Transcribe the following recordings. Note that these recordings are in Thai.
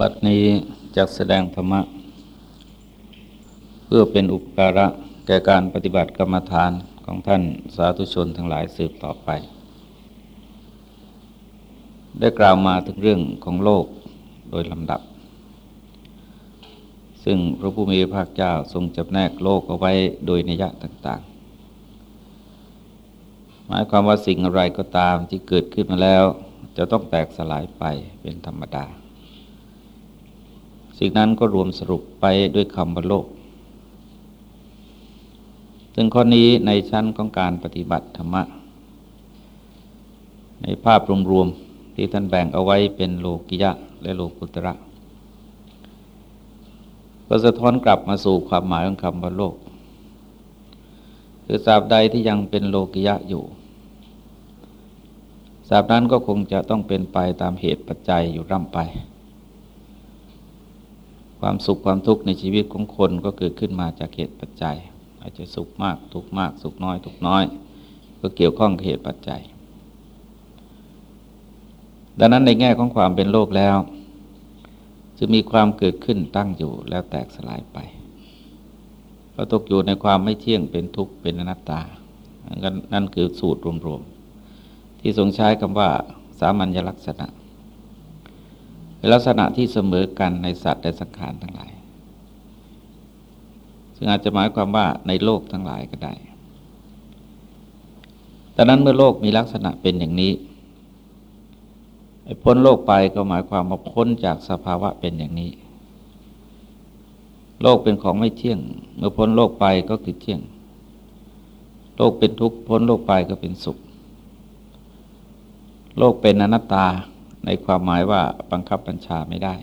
บัดนี้จะแสดงธรรมะ เพื่อเป็นอุปการะแก่การปฏิบัติกรรมฐานของท่านสาธุชนทั้งหลายสืบต่อไป ได้กล่าวมาถึงเรื่องของโลกโดยลำดับ ซึ่งพระผู้มีพระภาคเจ้าทรงจับแนกโลกเอาไว้โดยนิยะต่างๆ หมายความว่าสิ่งอะไรก็ตามที่เกิดขึ้นมาแล้ว จะต้องแตกสลายไปเป็นธรรมดา สิ่งนั้นก็รวมสรุปไปด้วยคำว่าโลก ซึ่งข้อนี้ในชั้นของการปฏิบัติธรรมะ ในภาพรวมๆที่ท่านแบ่งเอาไว้เป็นโลกิยะและโลกุตระก็สะท้อนกลับมาสู่ความหมายของคำว่าโลก คือสาบใดที่ยังเป็นโลกิยะอยู่สาบนั้นก็คงจะต้องเป็นไปตามเหตุปัจจัยอยู่ร่ำไป ความสุขความทุกข์ในชีวิตของคนก็เกิดขึ้นมาจากเหตุปัจจัย อาจจะสุขมากทุกมาก สุขน้อย ทุกน้อย ก็เกี่ยวข้องกับเหตุปัจจัย ดังนั้นในแง่ของความเป็นโลกแล้ว จะมีความเกิดขึ้นตั้งอยู่แล้วแตกสลายไปเราตกอยู่ในความไม่เที่ยงเป็นทุกข์เป็นอนัตตานั่นคือสูตรรวมๆที่ทรงใช้คำว่าสามัญลักษณะ ลักษณะที่เสมอกันในสัตว์และสังขารทั้งหลาย ซึ่งอาจจะหมายความว่าในโลกทั้งหลายก็ได้แต่นั้นเมื่อโลกมีลักษณะเป็นอย่างนี้พ้นโลกไปก็หมายความว่าพ้นจากสภาวะเป็นอย่างนี้ โลกเป็นของไม่เที่ยง เมื่อพ้นโลกไปก็คือเที่ยง โลกเป็นทุกข์พ้นโลกไปก็เป็นสุข โลกเป็นอนัตตา ในความหมายว่าบังคับบัญชาไม่ได้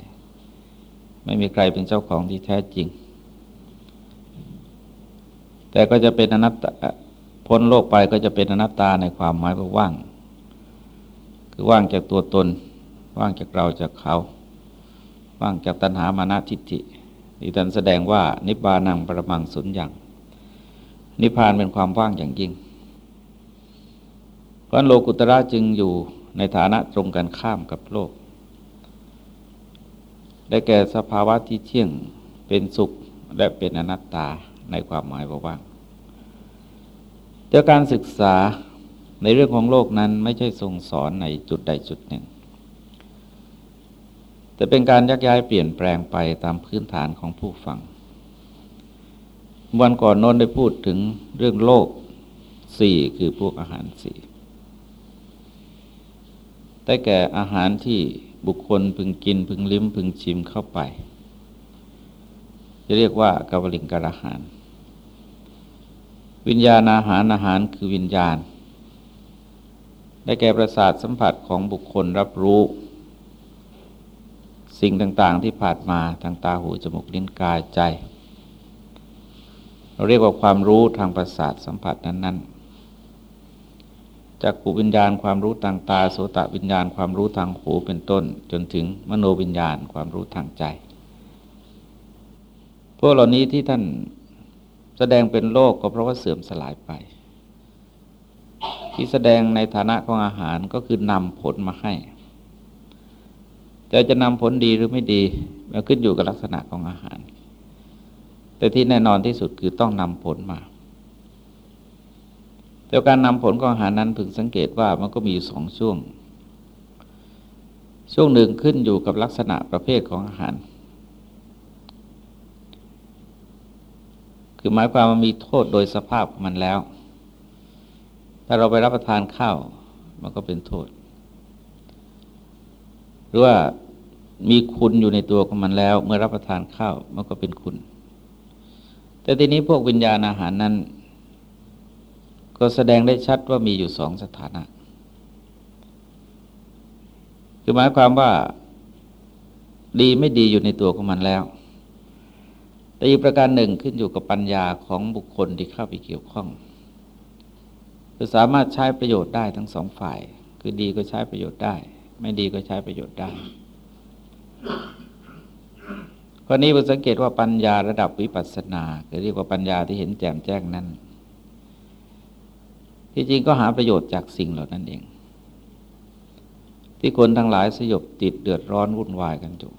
ไม่มีใครเป็นเจ้าของที่แท้จริง แต่ก็จะเป็นอนัตตาพ้นโลกไปก็จะเป็นอนัตตาในความหมายว่าว่าง คือว่างจากตัวตน ว่างจากเราจากเขา ว่างจากตัณหามานะทิฏฐิที่ท่านแสดงว่านิบานังประมังสุญญ์อย่างนิพพานเป็นความว่างอย่างยิ่งเพราะโลกุตระจึงอยู่ ในฐานะตรงกันข้ามกับโลก ได้แก่สภาวะที่เที่ยงเป็นสุขและเป็นอนัตตาในความหมายว่างแต่การศึกษาในเรื่องของโลกนั้นไม่ใช่ทรงสอนในจุดใดจุดหนึ่ง แต่เป็นการยักย้ายเปลี่ยนแปลงไปตามพื้นฐานของผู้ฟัง วันก่อนโน้นได้พูดถึงเรื่องโลกสี่คือพวกอาหารสี่ ได้แก่อาหารที่บุคคลพึงกินพึงลิ้มพึงชิมเข้าไป จะเรียกว่ากาวลิงการอาหาร วิญญาณอาหารอาหารคือวิญญาณ ได้แก่ประสาทสัมผัสของบุคคลรับรู้ สิ่งต่างๆที่ผ่านมาทางตาหูจมูกลิ้นกายใจ เราเรียกว่าความรู้ทางประสาทสัมผัสนั้น ๆ จากขูวิญญาณความรู้ทางตาโสตวิญญาณความรู้ทางหูเป็นต้น จนถึงมโนวิญญาณความรู้ทางใจ พวกเหล่านี้ที่ท่านแสดงเป็นโลกก็เพราะว่าเสื่อมสลายไป ที่แสดงในฐานะของอาหารก็คือนำผลมาให้ แต่จะนำผลดีหรือไม่ดีมันขึ้นอยู่กับลักษณะของอาหาร แต่ที่แน่นอนที่สุดคือต้องนำผลมา แต่การนำผลของอาหารนั้นพึงสังเกตว่ามันก็มีสองช่วง ช่วงหนึ่งขึ้นอยู่กับลักษณะประเภทของอาหาร คือหมายความว่ามีโทษโดยสภาพมันแล้ว ถ้าเราไปรับประทานข้าวมันก็เป็นโทษ หรือว่ามีคุณอยู่ในตัวของมันแล้ว เมื่อรับประทานข้าวมันก็เป็นคุณ แต่ทีนี้พวกวิญญาณอาหารนั้น ก็แสดงได้ชัดว่ามีอยู่สองสถานะ คือหมายความว่าดีไม่ดีอยู่ในตัวของมันแล้ว แต่อีกประการหนึ่งขึ้นอยู่กับปัญญาของบุคคลที่เข้าไปเกี่ยวข้องจะสามารถใช้ประโยชน์ได้ทั้งสองฝ่าย คือดีก็ใช้ประโยชน์ได้ ไม่ดีก็ใช้ประโยชน์ได้ข้อนี้เราสังเกตว่าปัญญาระดับวิปัสสนาเรียกว่าปัญญาที่เห็นแจ่มแจ้งนั้น ที่จริงก็หาประโยชน์จากสิ่งเหล่านั้นเอง ที่คนทั้งหลายสยบติดเดือดร้อนวุ่นวายกันอยู่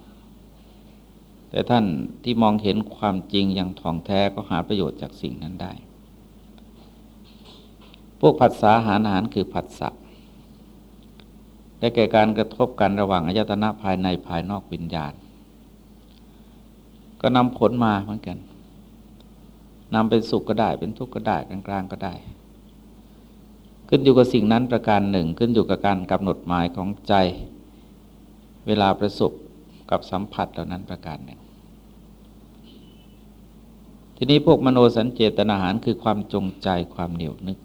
แต่ท่านที่มองเห็นความจริงอย่างท่องแท้ก็หาประโยชน์จากสิ่งนั้นได้ พวกผัสสะหารอาหารคือผัสสะได้แก่การกระทบกันระหว่างอายตนะภายในภายนอกวิญญาณ ก็นำผลมาเหมือนกันนำเป็นสุขก็ได้เป็นทุกข์ก็ได้กลางๆก็ได้ ขึ้นอยู่กับสิ่งนั้นประการหนึ่ง ขึ้นอยู่กับการกำหนดหมายของใจ เวลาประสบกับสัมผัสเหล่านั้นประการหนึ่ง ทีนี้พวกมโนสัญเจตนาหารคือความจงใจความเหนียวนึก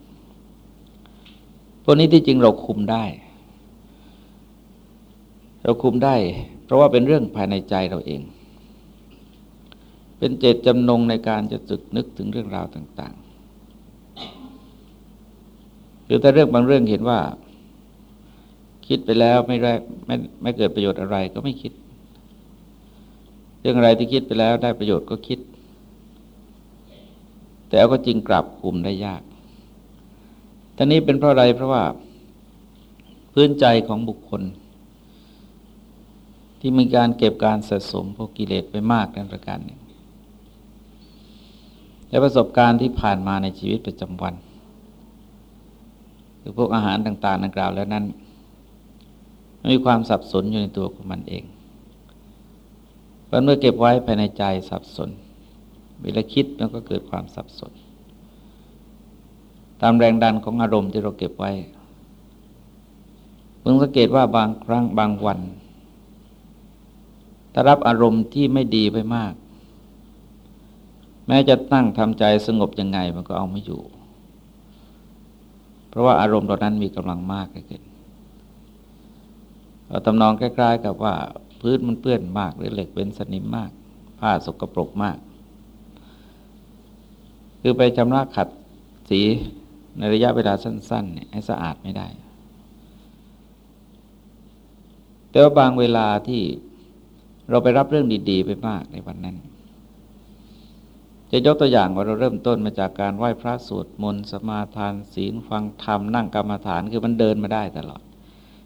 พวกนี้ที่จริงเราคุมได้ เราคุมได้ เพราะว่าเป็นเรื่องภายในใจเราเอง เป็นเจตจำนงในการจะจึกนึกถึงเรื่องราวต่าง หรือถ้าเรื่องบางเรื่องเห็นว่า คิดไปแล้วไม่ได้ไม่ไม่เกิดประโยชน์อะไรก็ไม่คิด เรื่องอะไรที่คิดไปแล้วได้ประโยชน์ก็คิด แต่เอาก็จริงกลับคุมได้ยากท่านี้เป็นเพราะอะไรเพราะว่า พื้นใจของบุคคล ที่มีการเก็บการสะสมพวกกิเลสไปมากในประการหนึ่งและประสบการณ์ที่ผ่านมาในชีวิตประจำวัน รือพวกอาหารต่างๆดังกล่าวแล้วนั้นมีความสับสนอยู่ในตัวของมันเองเพราะเมื่อเก็บไว้ภายในใจสับสน เวลาคิดมันก็เกิดความสับสน ตามแรงดันของอารมณ์ที่เราเก็บไว้เพิ่งสังเกตว่าบางครั้งบางวันถ้ารับอารมณ์ที่ไม่ดีไปมาก แม้จะตั้งทำใจสงบยังไงมันก็เอาไม่อยู่ ราะว่าอารมณ์เหล่านั้นมีกำลังมากเกินเราตำนองใกล้ๆกับว่า พื้นมันเปื้อนมากหรือเหล็กเป็นสนิมมาก ผ้าสกปรกมาก คือไปชำระขัดสีในระยะเวลาสั้นๆเนี่ยให้สะอาดไม่ได้ แต่ว่าบางเวลาที่เราไปรับเรื่องดี ๆ ไปมากในวันนั้น จะยกตัวอย่างว่าเราเริ่มต้นมาจากการไหว้พระสวดมนต์สมาทานศีลฟังธรรมนั่งกรรมฐานคือมันเดินมาได้ตลอด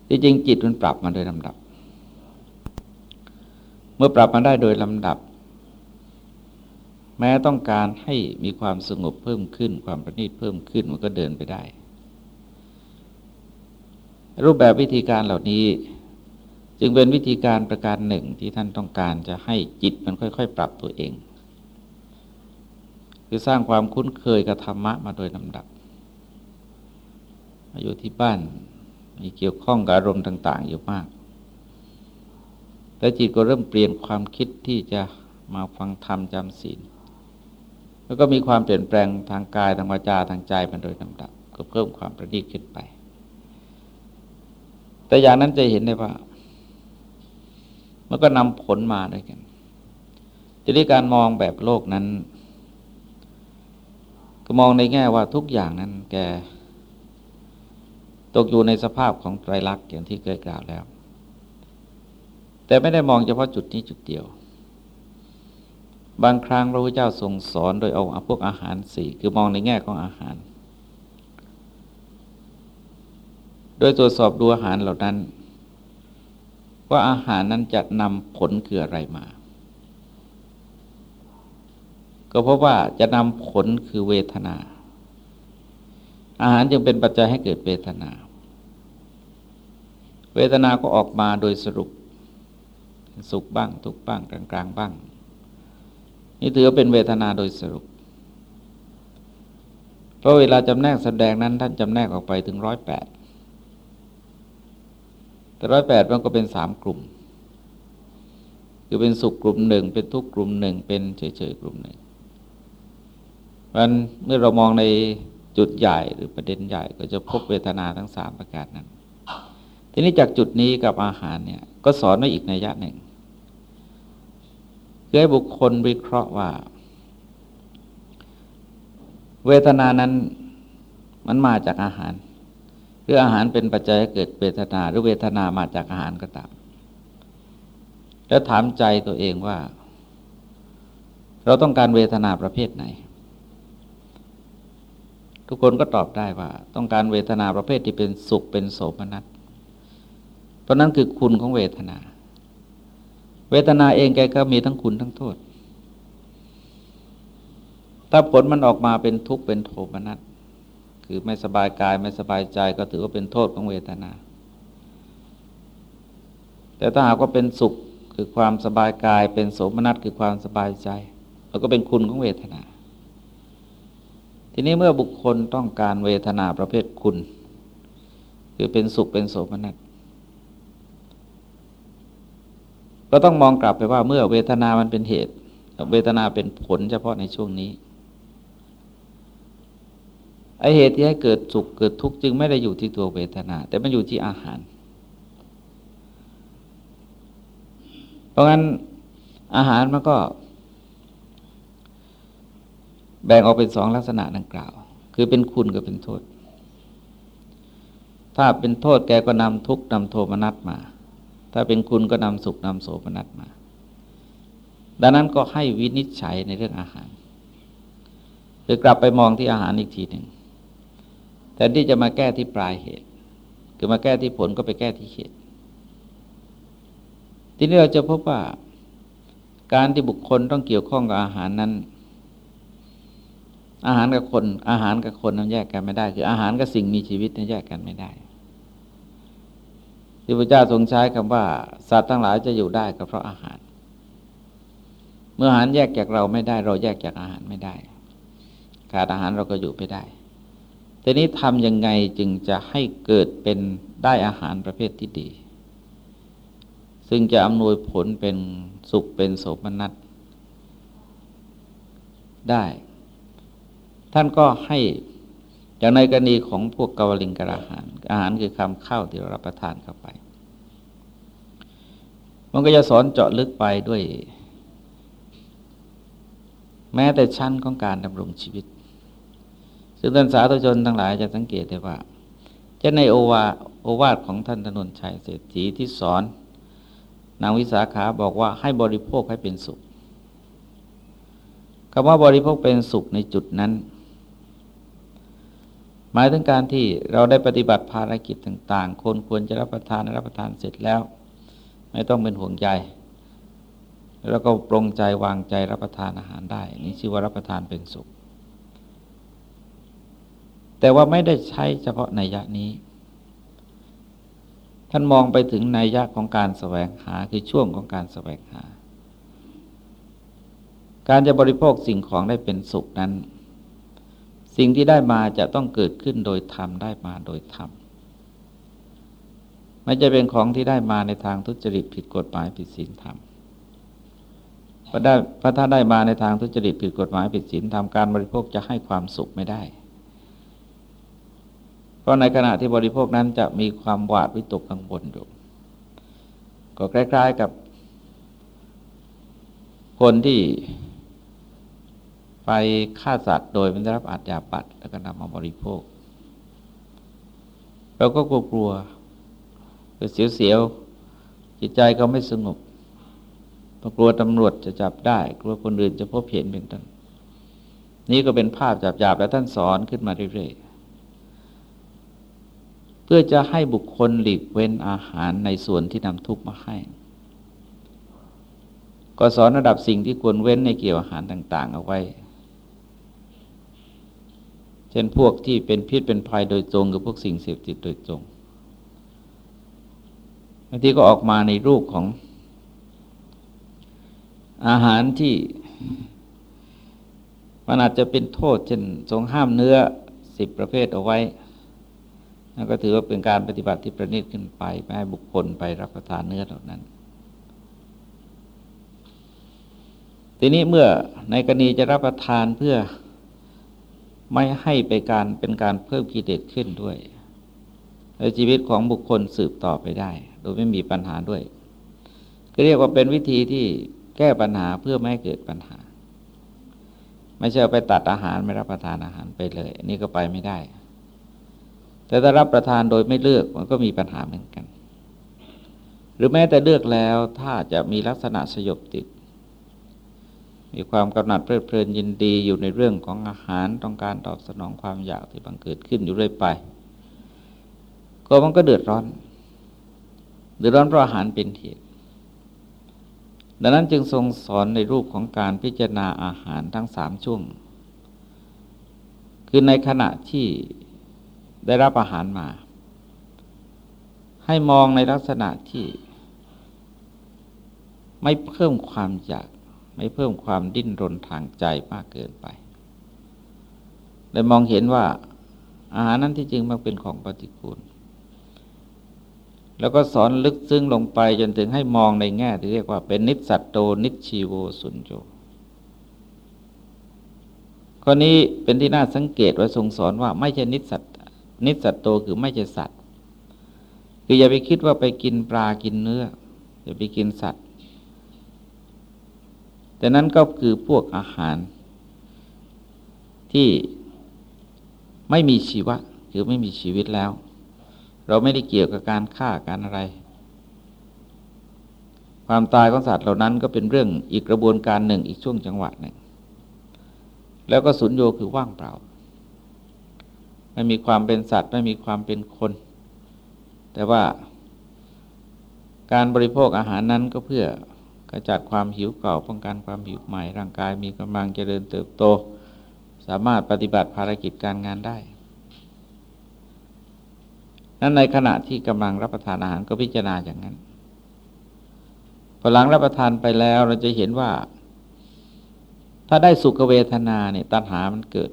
ที่จริงจิตมันปรับมาโดยลำดับ เมื่อปรับมาได้โดยลำดับ แม้ต้องการให้มีความสงบเพิ่มขึ้น ความประณีตเพิ่มขึ้นมันก็เดินไปได้ รูปแบบวิธีการเหล่านี้จึงเป็นวิธีการประการหนึ่งที่ท่านต้องการจะให้จิตมันค่อย ๆ ปรับตัวเอง คือสร้างความคุ้นเคยกับธรรมะมาโดยลำดับอยู่ที่บ้านมีเกี่ยวข้องกับอารมณ์ต่าง ๆ อยู่มาก แต่จิตก็เริ่มเปลี่ยนความคิดที่จะมาฟังธรรมจำศีล แล้วก็มีความเปลี่ยนแปลงทางกายทางวาจาทางใจมาโดยลำดับ ก็เพิ่มความประณีตขึ้นไป แต่อย่างนั้นจะเห็นได้ว่า มันก็นำผลมาด้วยกันทีนี้การมองแบบโลกนั้น ก็มองในแง่ว่าทุกอย่างนั้นแกตกอยู่ในสภาพของไตรลักษณ์อย่างที่เคยกล่าวแล้ว แต่ไม่ได้มองเฉพาะจุดนี้จุดเดียว บางครั้งพระพุทธเจ้าทรงสอนโดยเอาพวกอาหารสี่คือมองในแง่ของอาหาร โดยตรวจสอบดูอาหารเหล่านั้น ว่าอาหารนั้นจะนำผลคืออะไรมา ก็เพราะว่าจะนำผลคือเวทนา อาหารจึงเป็นปัจจัยให้เกิดเวทนา เวทนาก็ออกมาโดยสรุป สุขบ้างทุกบ้างกลางกลางบ้าง นี่ถือเป็นเวทนาโดยสรุป เพราะเวลาจำแนกแสดงนั้นท่านจำแนกออกไปถึงร้อยแปดแต่ร้อยแปดมันก็เป็นสามกลุ่ม คือเป็นสุขกลุ่มหนึ่ง เป็นทุกกลุ่มหนึ่ง เป็นเฉยๆกลุ่มหนึ่ง เพราะเมื่อเรามองในจุดใหญ่หรือประเด็นใหญ่ก็จะพบเวทนาทั้งสามประการนั้น ทีนี้จากจุดนี้กับอาหารเนี่ยก็สอนไว้อีกในยะหนึ่งเพื่อให้บุคคลวิเคราะห์ว่า เวทนานั้นมันมาจากอาหาร หรืออาหารเป็นปัจจัยให้เกิดเวทนา หรือเวทนามาจากอาหารก็ตาม แล้วถามใจตัวเองว่า เราต้องการเวทนาประเภทไหน ทุกคนก็ตอบได้ว่า ต้องการเวทนาประเภทที่เป็นสุขเป็นโสมนัสเพราะนั้นคือคุณของเวทนา เวทนาเองแกก็มีทั้งคุณทั้งโทษ ถ้าผลมันออกมาเป็นทุกข์เป็นโทมนัสคือไม่สบายกายไม่สบายใจก็ถือว่าเป็นโทษของเวทนา แต่ถ้าหากว่าเป็นสุขคือความสบายกายเป็นโสมนัสคือความสบายใจ แล้วก็เป็นคุณของเวทนา ทีนี้เมื่อบุคคลต้องการเวทนาประเภทคุณ คือเป็นสุขเป็นโสมนัสก็ต้องมองกลับไปว่าเมื่อเวทนามันเป็นเหตุ เวทนาเป็นผลเฉพาะในช่วงนี้ไอเหตุที่ให้เกิดสุขเกิดทุกข์จึงไม่ได้อยู่ที่ตัวเวทนา แต่มันอยู่ที่อาหาร เพราะงั้นอาหารมันก็ แบ่งออกเป็นสองลักษณะดังกล่าว คือเป็นคุณกับเป็นโทษ ถ้าเป็นโทษแกก็นำทุกข์นำโทมนัสมา ถ้าเป็นคุณก็นำสุขนำโสมนัสมา ดังนั้นก็ให้วินิจฉัยในเรื่องอาหารหรือกลับไปมองที่อาหารอีกทีหนึ่งแทนที่จะมาแก้ที่ปลายเหตุ คือมาแก้ที่ผลก็ไปแก้ที่เหตุ ทีนี้เราจะพบว่าการที่บุคคลต้องเกี่ยวข้องกับอาหารนั้น อาหารกับคน อาหารกับคนนั้นแยกกันไม่ได้ คืออาหารกับสิ่งมีชีวิตนั้นแยกกันไม่ได้ ที่พระเจ้าทรงใช้คำว่า สัตว์ทั้งหลายจะอยู่ได้ก็เพราะอาหาร เมื่ออาหารแยกจากเราไม่ได้ เราแยกจากอาหารไม่ได้ ขาดอาหารเราก็อยู่ไม่ได้ทีนี้ทำยังไงจึงจะให้เกิดเป็นได้อาหารประเภทที่ดี ซึ่งจะอำนวยผลเป็นสุขเป็นโสมนัสได้ ท่านก็ให้อย่างในกรณีของพวกกาวลิงกระอาหาร อาหารคือคำข้าวที่เรารับประทานเข้าไป มันก็จะสอนเจาะลึกไปด้วย แม้แต่ชั้นของการดำรงชีวิต ซึ่งท่านสาธุชนทั้งหลายจะสังเกตได้ว่า จะในโอวาโอวาทของท่านธนนชัยเศรษฐีที่สอน นางวิสาขาบอกว่าให้บริโภคให้เป็นสุขคำว่าบริโภคเป็นสุขในจุดนั้น หมายถึงการที่เราได้ปฏิบัติภารกิจต่าง ๆ คนควรจะรับประทานรับประทานเสร็จแล้ว ไม่ต้องเป็นห่วงใจแล้วก็ปรงใจวางใจรับประทานอาหารได้ นี่ชื่อว่ารับประทานเป็นสุข แต่ว่าไม่ได้ใช้เฉพาะในยะนี้ ท่านมองไปถึงในยะของการแสวงหาคือช่วงของการแสวงหา การจะบริโภคสิ่งของได้เป็นสุขนั้น สิ่งที่ได้มาจะต้องเกิดขึ้นโดยธรรมได้มาโดยธรรมไม่จะเป็นของที่ได้มาในทางทุจริตผิดกฎหมายผิดศีลธรรมพระได้พระถ้าได้มาในทางทุจริตผิดกฎหมายผิดศีลธรรมการบริโภคจะให้ความสุขไม่ได้ เพราะในขณะที่บริโภคนั้นจะมีความหวาดวิตกกังวลอยู่ก็คล้ายๆกับคนที่ ไปฆ่าสัตว์โดยไม่ได้รับอาจยาปัดแล้วก็นำมาบริโภคเราก็กลัวกลัวเสียวๆจิตใจก็ไม่สงบกลัวตำรวจจะจับได้ กลัวคนอื่นจะพบเห็นเป็นต้นนี่ก็เป็นภาพจับๆแล้วท่านสอนขึ้นมาเรื่อยๆ เพื่อจะให้บุคคลหลีกเว้นอาหารในส่วนที่นำทุกข์มาให้ ก็สอนระดับสิ่งที่ควรเว้นในเกี่ยวอาหารต่าง ๆ เอาไว้ เช่นพวกที่เป็นพิษเป็นภัยโดยตรงกับพวกสิ่งเสพติดโดยตรงบางทีก็ออกมาในรูปของอาหารที่มันอาจจะเป็นโทษ เช่นทรงห้ามเนื้อสิบประเภทเอาไว้นั่นก็ถือว่าเป็นการปฏิบัติที่ประณีตขึ้นไป ไม่ให้บุคคลไปรับประทานเนื้อเหล่านั้น ทีนี้เมื่อในกรณีจะรับประทานเพื่อ ไม่ให้ไปการเป็นการเพิ่มกิเลสขึ้นด้วยในชีวิตของบุคคลสืบต่อไปได้ โดยไม่มีปัญหาด้วยก็เรียกว่าเป็นวิธีที่แก้ปัญหาเพื่อไม่ให้เกิดปัญหา ไม่ใช่ไปตัดอาหารไม่รับประทานอาหารไปเลย อันนี้ก็ไปไม่ได้ แต่ถ้ารับประทานโดยไม่เลือกมันก็มีปัญหาเหมือนกัน หรือแม้แต่เลือกแล้วถ้าจะมีลักษณะสยบติด มีความกำหนัดเพลิดเพลินยินดีอยู่ในเรื่องของอาหารต้องการตอบสนองความอยากที่บังเกิดขึ้นอยู่เรื่อยไป ก็มันก็เดือดร้อน เดือดร้อนเพราะอาหารเป็นเหตุดังนั้นจึงทรงสอนในรูปของการพิจารณาอาหารทั้งสามช่วง คือในขณะที่ได้รับอาหารมา ให้มองในลักษณะที่ไม่เพิ่มความอยาก ไม่เพิ่มความดิ้นรนทางใจมากเกินไปเลยมองเห็นว่าอาหารนั้นที่จริงมันเป็นของปฏิกูล แล้วก็สอนลึกซึ้งลงไปจนถึงให้มองในแง่ที่เรียกว่าเป็นนิสัตโตนิชีโวสุนโจข้อนี้เป็นที่น่าสังเกตว่าทรงสอนว่าไม่ใช่นิสัตนิสัตโตคือไม่ใช่สัตว์คืออย่าไปคิดว่าไปกินปลากินเนื้ออย่าไปกินสัตว์ แต่นั้นก็คือพวกอาหารที่ไม่มีชีวะคือไม่มีชีวิตแล้ว เราไม่ได้เกี่ยวกับการฆ่าการอะไร ความตายของสัตว์เหล่านั้นก็เป็นเรื่องอีกกระบวนการหนึ่งอีกช่วงจังหวะหนึ่ง แล้วก็สุญโยคือว่างเปล่า ไม่มีความเป็นสัตว์ไม่มีความเป็นคน แต่ว่าการบริโภคอาหารนั้นก็เพื่อ กระจัดความหิวเก่าป้องกันความหิวใหม่ ร่างกายมีกำลังเจริญเติบโต สามารถปฏิบัติภารกิจการงานได้ นั้นในขณะที่กำลังรับประทานอาหารก็พิจารณาอย่างนั้น พอหลังรับประทานไปแล้วเราจะเห็นว่า ถ้าได้สุขเวทนาเนี่ยตัณหามันเกิด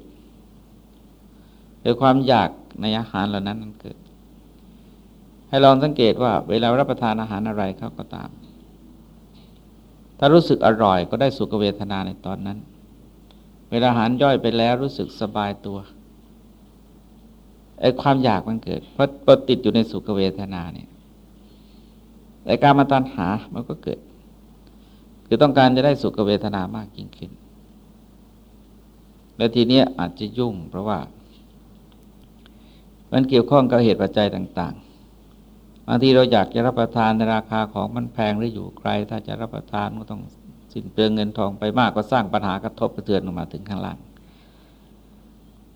โดยความอยากในอาหารเหล่านั้นมันเกิด ให้ลองสังเกตว่า เวลารับประทานอาหารอะไรเขาก็ตาม ถ้ารู้สึกอร่อยก็ได้สุขเวทนาในตอนนั้น เวลาอาหารย่อยไปแล้วรู้สึกสบายตัวไอ้ความอยากมันเกิด เพราะพอติดอยู่ในสุขเวทนาเนี่ยแต่การมาตัณหามันก็เกิด คือต้องการจะได้สุขเวทนามากยิ่งขึ้น และทีนี้อาจจะยุ่ง เพราะว่า มันเกี่ยวข้องกับเหตุปัจจัยต่าง บางทีเราอยากจะรับประทานในราคาของมันแพงหรืออยู่ไกล ถ้าจะรับประทานก็ต้องสิ้นเปลืองเงินทองไปมากก็สร้างปัญหากระทบกระเทือนลงมาถึงข้างล่าง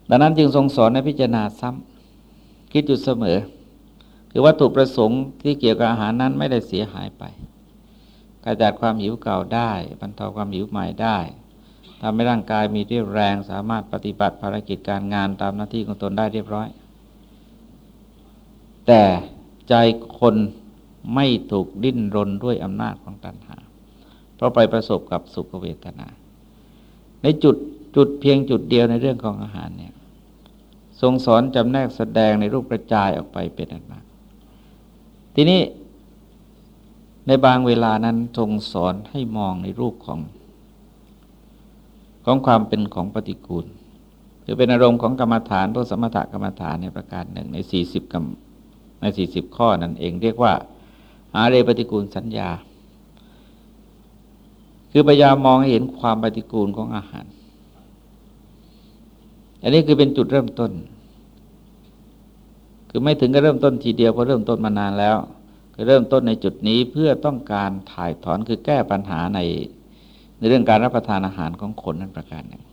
ดังนั้นจึงทรงสอนในพิจารณาซ้ำคิดอยู่เสมอ คือวัตถุประสงค์ที่เกี่ยวกับอาหารนั้นไม่ได้เสียหายไปกระจัดความหิวเก่าได้บรรเทาความหิวใหม่ได้ทำให้ร่างกายมีเรี่ยบแรงสามารถปฏิบัติภารกิจการงานตามหน้าที่ของตนได้เรียบร้อย แต่ ใจคนไม่ถูกดิ้นรนด้วยอำนาจของตัณหา เพราะไปประสบกับสุขเวทนา ในจุดจุดเพียงจุดเดียวในเรื่องของอาหารเนี่ยทรงสอนจำแนกแสดงในรูปกระจายออกไปเป็นอันมาก ทีนี้ในบางเวลานั้นทรงสอนให้มองในรูปของ ของความเป็นของปฏิกูล คือเป็นอารมณ์ของกรรมฐานพวกสมถกรรมฐานในประการหนึ่งในสี่สิบกรรม ในสี่สิบข้อนั่นเองเรียกว่า อาเรปฏิกูลสัญญา คือพยายามมองหเห็นความปฏิกูลของอาหาร อันนี้คือเป็นจุดเริ่มต้น คือไม่ถึงก็เริ่มต้นทีเดียวเพราะเริ่มต้นมานานแล้วก็เริ่มต้นในจุดนี้เพื่อต้องการถ่ายถอนคือแก้ปัญหาในในเรื่องการรับประทานอาหารของคนนั้นประการหนึ่ง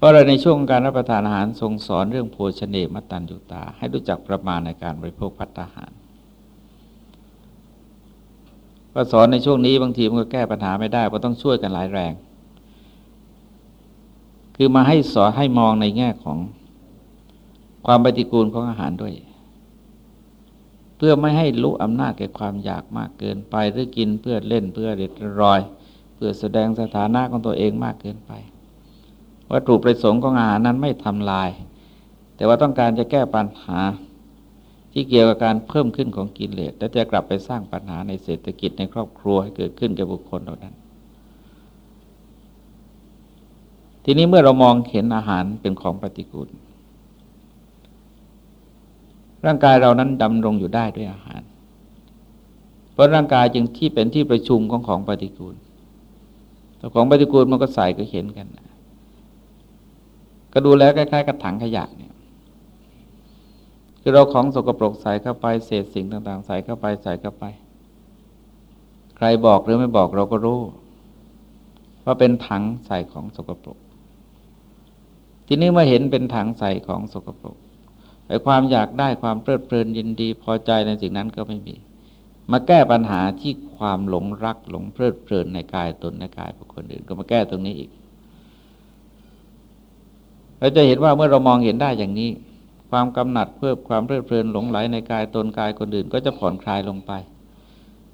เพราะอะไรในช่วงการรับประทานอาหารทรงสอนเรื่องโภชเนมัตตัญญูตา ให้รู้จักประมาณในการบริโภคพัตตาหารก็สอนในช่วงนี้บางทีมันก็แก้ปัญหาไม่ได้เพราะต้องช่วยกันหลายแรง คือมาให้สอนให้มองในแง่ของความปฏิกูลของอาหารด้วย เพื่อไม่ให้รู้อำนาจแก่ความอยากมากเกินไปหรือกินเพื่อเล่นเพื่อเด็ดรอย เพื่อแสดงสถานะของตัวเองมากเกินไป วัตถุประสงค์ของอาหารนั้นไม่ทำลาย แต่ว่าต้องการจะแก้ปัญหาที่เกี่ยวกับการเพิ่มขึ้นของกิเลสและจะกลับไปสร้างปัญหาในเศรษฐกิจในครอบครัวให้เกิดขึ้นแก่บุคคลเหล่านั้น ทีนี้เมื่อเรามองเห็นอาหารเป็นของปฏิกูล ร่างกายเรานั้นดำรงอยู่ได้ด้วยอาหาร เพราะร่างกายจึงที่เป็นที่ประชุมของของปฏิกูลแต่ของปฏิกูลมันก็ใส่ก็เห็นกัน ก็ดูแล้วคล้ายๆกับถังขยะเนี่ยคือเราของสกปรกใส่เข้าไปเศษสิ่งต่าง ๆ ใส่เข้าไปใส่เข้าไป ใครบอกหรือไม่บอกเราก็รู้ว่าเป็นถังใส่ของสกปรก ทีนี้มื่อเห็นเป็นถังใส่ของสกปรกไอ้ความอยากได้ความเพลิดเพลินยินดีพอใจในสิ่งนั้นก็ไม่มี มาแก้ปัญหาที่ความหลงรักหลงเพลิดเพลินในกายตนในกายบุคคลอื่น ก็มาแก้ตรงนี้อีก เราจะเห็นว่าเมื่อเรามองเห็นได้อย่างนี้ ความกำหนัดเพิ่มความเพลิดเพลินหลงไหลในกายตนกายคนอื่นก็จะผ่อนคลายลงไป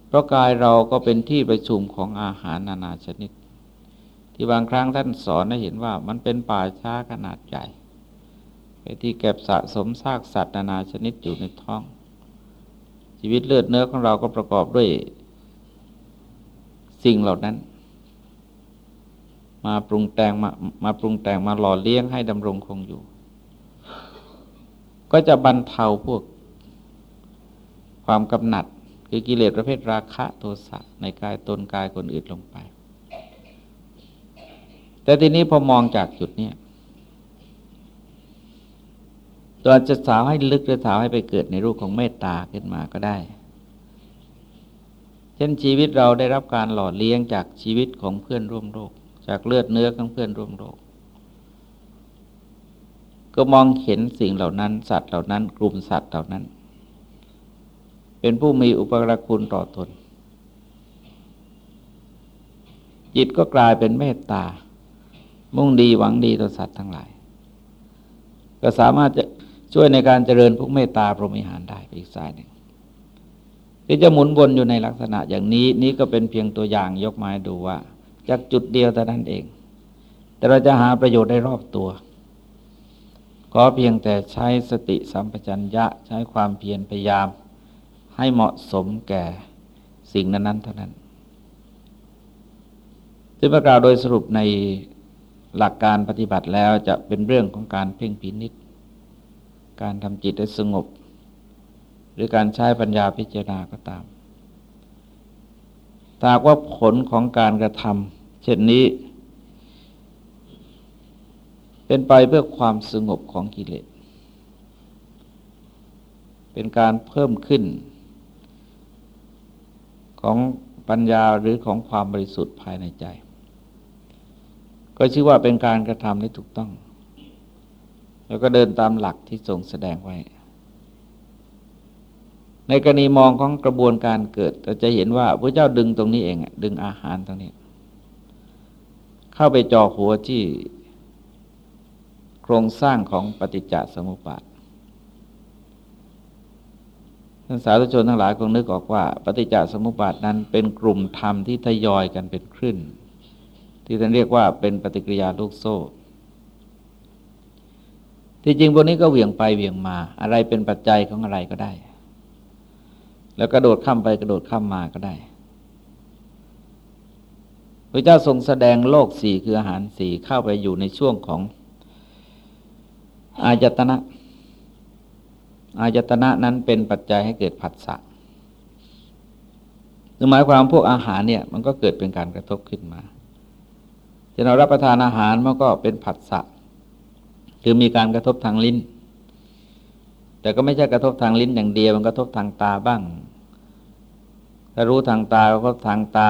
เพราะกายเราก็เป็นที่ประชุมของอาหารนานาชนิด ที่บางครั้งท่านสอนให้เห็นว่ามันเป็นป่าช้าขนาดใหญ่ไปที่เก็บสะสมซากสัตว์นานาชนิดอยู่ในท้อง ชีวิตเลือดเนื้อของเราก็ประกอบด้วยสิ่งเหล่านั้น มาปรุงแต่งมามาปรุงแต่งมาหล่อเลี้ยงให้ดำรงคงอยู่ ก็จะบรรเทาพวกความกำหนัด คือกิเลสประเภทราคะโทสะในกายตนกายคนอื่นลงไป แต่ทีนี้พอมองจากจุดนี้ตัวจะสาวให้ลึกหรือสาวให้ไปเกิดในรูปของเมตตาขึ้นมาก็ได้เช่นชีวิตเราได้รับการหล่อเลี้ยงจากชีวิตของเพื่อนร่วมโลก จากเลือดเนื้อของเพื่อนร่วมโลก ก็มองเห็นสิ่งเหล่านั้น สัตว์เหล่านั้น กลุ่มสัตว์เหล่านั้น เป็นผู้มีอุปกรคุณต่อตน จิตก็กลายเป็นเมตตา มุ่งดีหวังดีต่อสัตว์ทั้งหลาย ก็สามารถจะช่วยในการเจริญพวกเมตตาพรหมิหารได้อีกสายหนึ่งที่จะหมุนวนอยู่ในลักษณะอย่างนี้ นี้ก็เป็นเพียงตัวอย่างยกมาดูว่า จากจุดเดียวแต่นั้นเอง แต่เราจะหาประโยชน์ได้รอบตัวขอเพียงแต่ใช้สติสัมปชัญญะใช้ความเพียรพยายาม ให้เหมาะสมแก่สิ่งนั้นๆเท่านั้นซึ่งประกาศโดยสรุปในหลักการปฏิบัติแล้วจะเป็นเรื่องของการเพ่งพินิษการทำจิตให้สงบ หรือการใช้ปัญญาพิจารณาก็ตามถ้าว่าผลของการกระทำ เช่นนี้ เป็นไปเพื่อความสงบของกิเลส เป็นการเพิ่มขึ้น ของปัญญาหรือของความบริสุทธิ์ภายในใจ ก็ชื่อว่าเป็นการกระทำที่ถูกต้อง แล้วก็เดินตามหลักที่ทรงแสดงไว้ ในกรณีมองของกระบวนการเกิดเราจะเห็นว่าพระเจ้าดึงตรงนี้เองดึงอาหารตรงนี้ เข้าไปจ่อหัวที่โครงสร้างของปฏิจจสมุปบาทท่านสาธุชนทั้งหลายคงนึกออกว่า ปฏิจจสมุปบาทนั้นเป็นกลุ่มธรรมที่ทยอยกันเป็นคลื่นที่ท่านเรียกว่าเป็นปฏิกิริยาลูกโซ่ ที่จริงพวกนี้ก็เหวี่ยงไปเหวี่ยงมา อะไรเป็นปัจจัยของอะไรก็ได้ แล้วกระโดดข้ามไปกระโดดข้ามมาก็ได้ พระเจ้าทรงแสดงโลกสี่คืออาหารสี่เข้าไปอยู่ในช่วงของอายตนะ อายตนะนั้นเป็นปัจจัยให้เกิดผัสสะหมายความพวกอาหารเนี่ย มันก็เกิดเป็นการกระทบขึ้นมาจะเรารับประทานอาหารมันก็เป็นผัสสะคือมีการกระทบทางลิ้น แต่ก็ไม่ใช่กระทบทางลิ้นอย่างเดียว มันกระทบทางตาบ้าง ถ้ารู้ทางตาก็กระทบทางตา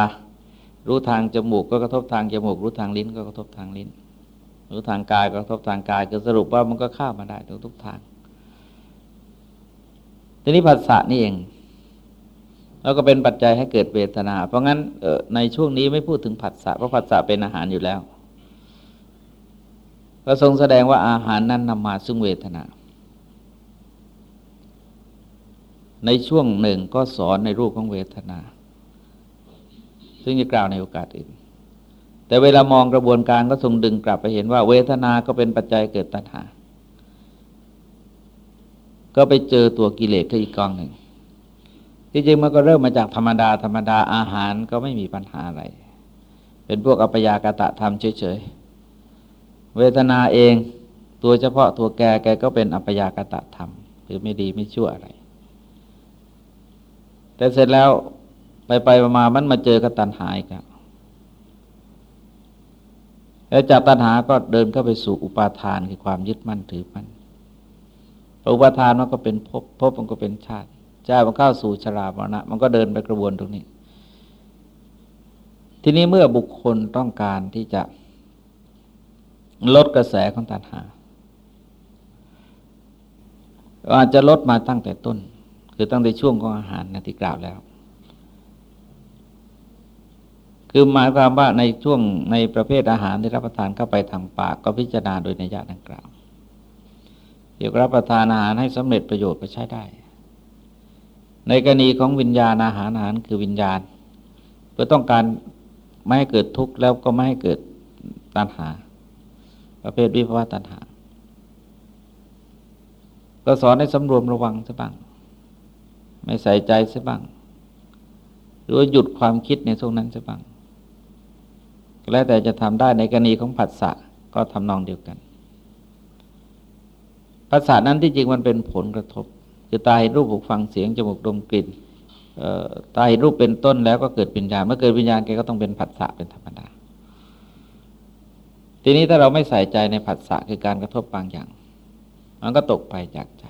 รู้ทางจมูกก็กระทบทางจมูก รู้ทางลิ้นก็กระทบทางลิ้น รู้ทางกายก็กระทบทางกายคือสรุปว่ามันก็เข้ามาได้ทุกทุกทาง ทีนี้ภาษานี่เองแล้วก็เป็นปัจจัยให้เกิดเวทนา เพราะงั้นในช่วงนี้ไม่พูดถึงผัสสะเพราะผัสสะเป็นอาหารอยู่แล้วก็ทรงแสดงว่าอาหารนั้นนำมาซึ่งเวทนา ในช่วงหนึ่งก็สอนในรูปของเวทนา ซึ่งจะกล่าวในโอกาสอื่น แต่เวลามองกระบวนการก็ทรงดึงกลับไปเห็นว่า เวทนาก็เป็นปัจจัยเกิดตัณหา ก็ไปเจอตัวกิเลสขึ้นอีกกองหนึ่งที่จริงมันก็เริ่มมาจากธรรมดา ธรรมดาอาหารก็ไม่มีปัญหาอะไร เป็นพวกอัปยากตะธรรมเฉยๆ เวทนาเองตัวเฉพาะตัวแกแกก็เป็นอัปยากตะธรรมหรือไม่ดีไม่ชั่วอะไร แต่เสร็จแล้ว ไปไปมามันมาเจอกับตัณหาอีกแล้วแล้วจากตัณหาก็เดินเข้าไปสู่อุปาทานคือความยึดมั่นถือมั่นอุปาทานมันก็เป็นภพภพมันก็เป็นชาติชาติมันเข้าสู่ชรามรณะ มันก็เดินไปกระบวนตรงนี้ ทีนี้เมื่อบุคคลต้องการที่จะลดกระแสของตัณหา อาจจะลดมาตั้งแต่ต้น คือตั้งแต่ช่วงของอาหารนะที่กล่าวแล้ว คือหมายความว่าในช่วงในประเภทอาหารที่รับประทานเข้าไปทางปากก็พิจารณาโดยนัยยะดังกล่าวเกี่ยวกับรับประทานอาหารให้สำเร็จประโยชน์ก็ใช้ได้ ในกรณีของวิญญาณอาหารอาหารคือวิญญาณ เพื่อต้องการไม่ให้เกิดทุกข์แล้วก็ไม่ให้เกิดตัณหา ประเภทวิภวะตัณหา ก็สอนให้สำรวมระวังซะบ้าง ไม่ใส่ใจซะบ้าง หรือหยุดความคิดในตรงนั้นซะบ้าง แล้วแต่จะทำได้ในกรณีของผัสสะก็ทำนองเดียวกันภาษานั้นที่จริงมันเป็นผลกระทบ คือตาเห็นรูปหูฟังเสียงจมูกดมกลิ่นตาเห็นรูปเป็นต้นแล้วก็เกิดวิญญาณเมื่อเกิดวิญญาณแกก็ต้องเป็นผัสสะเป็นธรรมดา ทีนี้ถ้าเราไม่ใส่ใจในผัสสะคือการกระทบบางอย่าง มันก็ตกไปจากใจ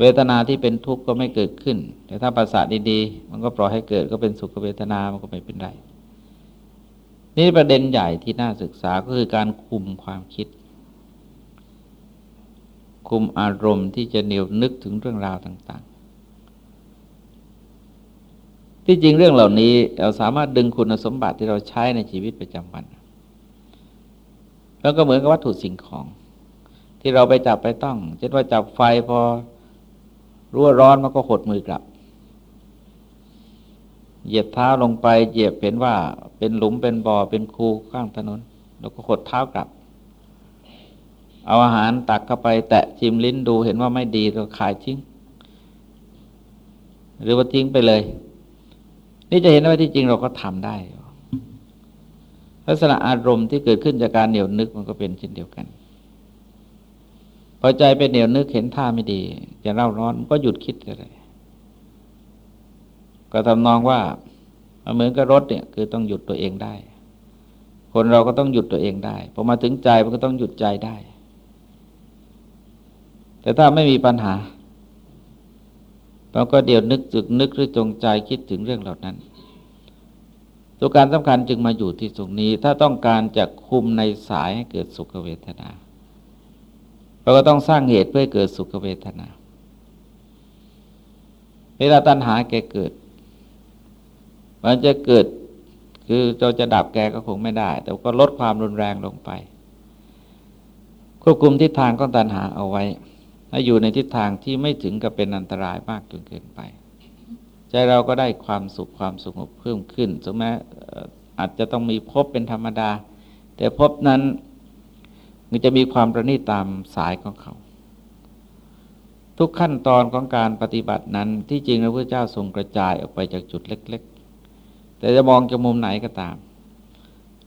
เวทนาที่เป็นทุกข์ก็ไม่เกิดขึ้น แต่ถ้าภาษาดีๆ มันก็ปล่อยให้เกิดก็เป็นสุขเวทนามันก็ไม่เป็นไร นี่ประเด็นใหญ่ที่น่าศึกษาก็คือการคุมความคิด คุมอารมณ์ที่จะเหนียวนึกถึงเรื่องราวต่าง ๆ ที่จริงเรื่องเหล่านี้เราสามารถดึงคุณสมบัติที่เราใช้ในชีวิตประจำวัน แล้วก็เหมือนกับวัตถุสิ่งของ ที่เราไปจับไปต้องเช่นว่าจับไฟพอรั่วร้อนมันก็หดมือกลับ เหยียบเท้าลงไป เหยียบเห็นว่าเป็นหลุมเป็นบ่อเป็นคูข้างถนนเราก็หดเท้ากลับ เอาอาหารตักเข้าไป แตะชิมลิ้นดูเห็นว่าไม่ดีก็ขายทิ้ง หรือว่าทิ้งไปเลย นี่จะเห็นว่าที่จริงเราก็ทำได้ ลักษณะอารมณ์ที่เกิดขึ้นจากการเหนียวนึกมันก็เป็นเช่นเดียวกันพอใจเป็นเหนียวนึกเห็นท่าไม่ดี จะเล่าร้อนก็หยุดคิดเลย ก็ทำนองว่าเหมือนกับรถเนี่ยคือต้องหยุดตัวเองได้ คนเราก็ต้องหยุดตัวเองได้พอมาถึงใจมันก็ต้องหยุดใจได้ แต่ถ้าไม่มีปัญหาเราก็เดี๋ยวนึกจึกนึกหรือจงใจคิดถึงเรื่องเหล่านั้น ตัวการสำคัญจึงมาอยู่ที่ตรงนี้ ถ้าต้องการจะคุมในสายให้เกิดสุขเวทนา เราก็ต้องสร้างเหตุเพื่อเกิดสุขเวทนา เวลาตัณหาแกเกิด มันจะเกิดคือเราจะดับแกก็คงไม่ได้ แต่ก็ลดความรุนแรงลงไป ควบคุมทิศทางของตัณหาเอาไว้ถ้อยู่ในทิศทางที่ไม่ถึงกับเป็นอันตรายมากจนเกินไป ใจเราก็ได้ความสุขความสงบเพิ่มขึ้นถึงแม้อาจจะต้องมีพบเป็นธรรมดา แต่พบนั้นมันจะมีความประณีตตามสายของเขา ทุกขั้นตอนของการปฏิบัตินั้นที่จริงพระพุทธเจ้าทรงกระจายออกไปจากจุดเล็ก แต่จะมองจากมุมไหนก็ตาม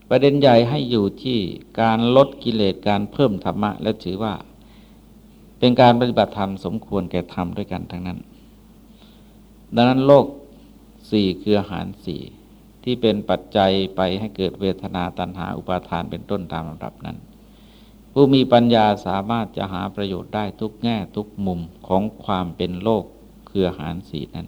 ประเด็นใหญ่ให้อยู่ที่การลดกิเลสการเพิ่มธรรมะ และถือว่า เป็นการปฏิบัติธรรมสมควรแก่ธรรมด้วยกันทั้งนั้น ดังนั้นโลกสี่คืออาหารสี่ที่เป็นปัจจัยไปให้เกิดเวทนาตัณหาอุปาทานเป็นต้นตามลำดับนั้น ผู้มีปัญญาสามารถจะหาประโยชน์ได้ทุกแง่ทุกมุมของความเป็นโลกคืออาหารสี่นั้น